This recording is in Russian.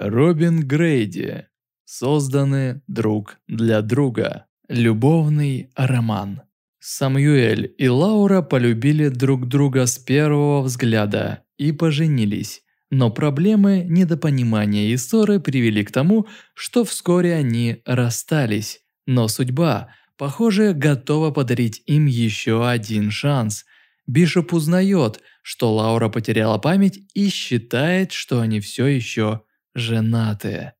Робин Грейди. Созданы друг для друга. Любовный роман. Самюэль и Лаура полюбили друг друга с первого взгляда и поженились. Но проблемы, недопонимания и ссоры привели к тому, что вскоре они расстались. Но судьба, похоже, готова подарить им еще один шанс. Бишоп узнает, что Лаура потеряла память и считает, что они все еще женаты.